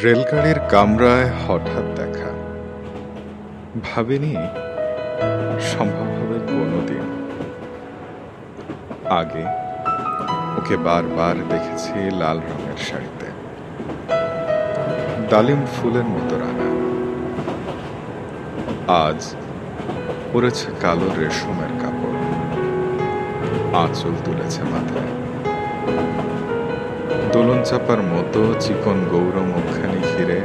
রেলগাড়ির কামরায় হঠাৎ দেখা। ভাবিনি সম্ভব হবে কোনোদিন আগে ওকে বারবার দেখেছি লাল রঙের শাড়িতে। ডালিম ফুলের মতো রাঙা। আজ পরেছে কালো রেশমের কাপড়। আঁচল তুলেছে মাথায়। দোলন চাপার মতো চিকন গৌর মুখখানি ঘিরে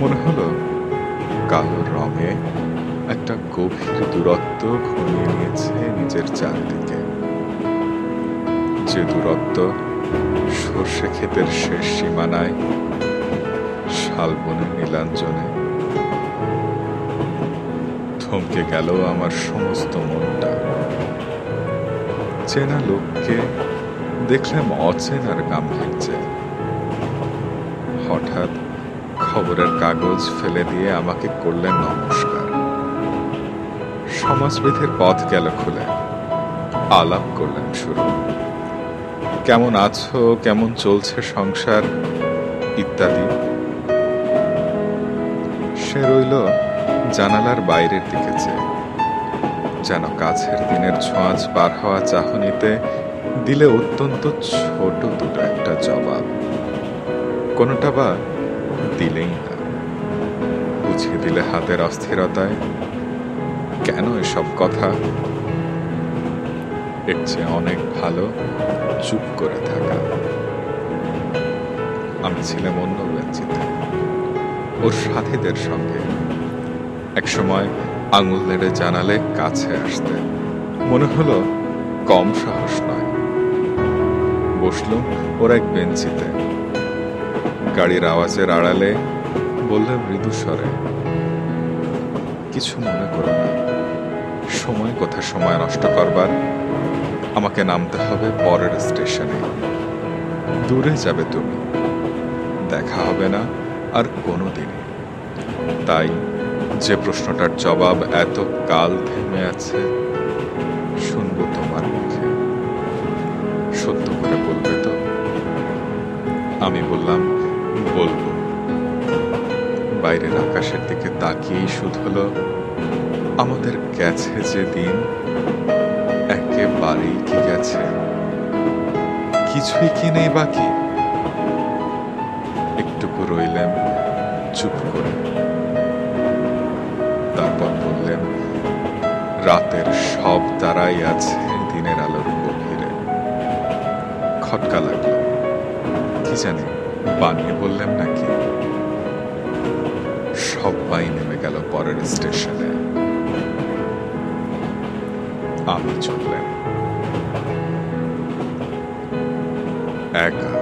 মনে হলো কালো রঙে একটা গভীর দূরত্ব ঘনিয়ে নিয়েছে নিজের চারদিকে। যে দূরত্ব সর্ষে ক্ষেতের শেষ সীমানায়, শালবনের নীলাঞ্জনে। থমকে গেল আমার সমস্ত মনটা। চেনা লোককে দেখলাম অচেনার গাম্ভীর্যে হঠাৎ খবরের কাগজ ফেলে দিয়ে আমাকে করলেন নমস্কার। সমাজবিধির পথ গেল খুলে। আলাপ করলেন শুরু। কেমন আছো, কেমন চলছে সংসার, ইত্যাদি। সে রইল জানালার বাইরের দিকে চেয়ে। যেন কাছের দিনের ছোঁয়াচ পার হওয়া চাহনিতে দিলে অত্যন্ত ছোট দুটো একটা জবাব। কোনোটা বা দিলেই না। বুঝিয়ে দিলে হাতের অস্থিরতায়। কেন এসব কথা? এর চেয়ে অনেক ভালো চুপ করে থাকা। আমি ছিলাম অন্য বেঞ্চিতে ওর সাথীদের সঙ্গে। একসময় আঙুল নেড়ে জানালে কাছে আসতে। মনে হলো কম সাহস নয়। বসলুম ওর এক বেঞ্চিতে। গাড়ির আওয়াজের আড়ালে বললে মৃদু স্বরে কিছু মনে করো না। সময় কোথা সময় নষ্ট করবার। আমাকে নামতে হবে পরের স্টেশনে। দূরে যাবে তুমি। দেখা হবে না আর কোনো দিনে। তাই যে প্রশ্নটার জবাব এত কাল থেমে আছে, শুনব তোমার মুখে। সত্য করে বলবে তো? আমি বললাম, বলব। বাইরের আকাশের দিকে তাকিয়েই শুধ হলো, আমাদের গেছে যে দিন একেবারেই কি গেছে কিছুই কি নেই বাকি? একটুকু রইলেন, চুপ করে। তারপর বললেন, রাতের সব তারাই আছে। খটকা লাগল। কি জানি, বানিয়ে বললেন নাকি? সবাই নেমে গেল পরের স্টেশনে। আমি চললেন একা।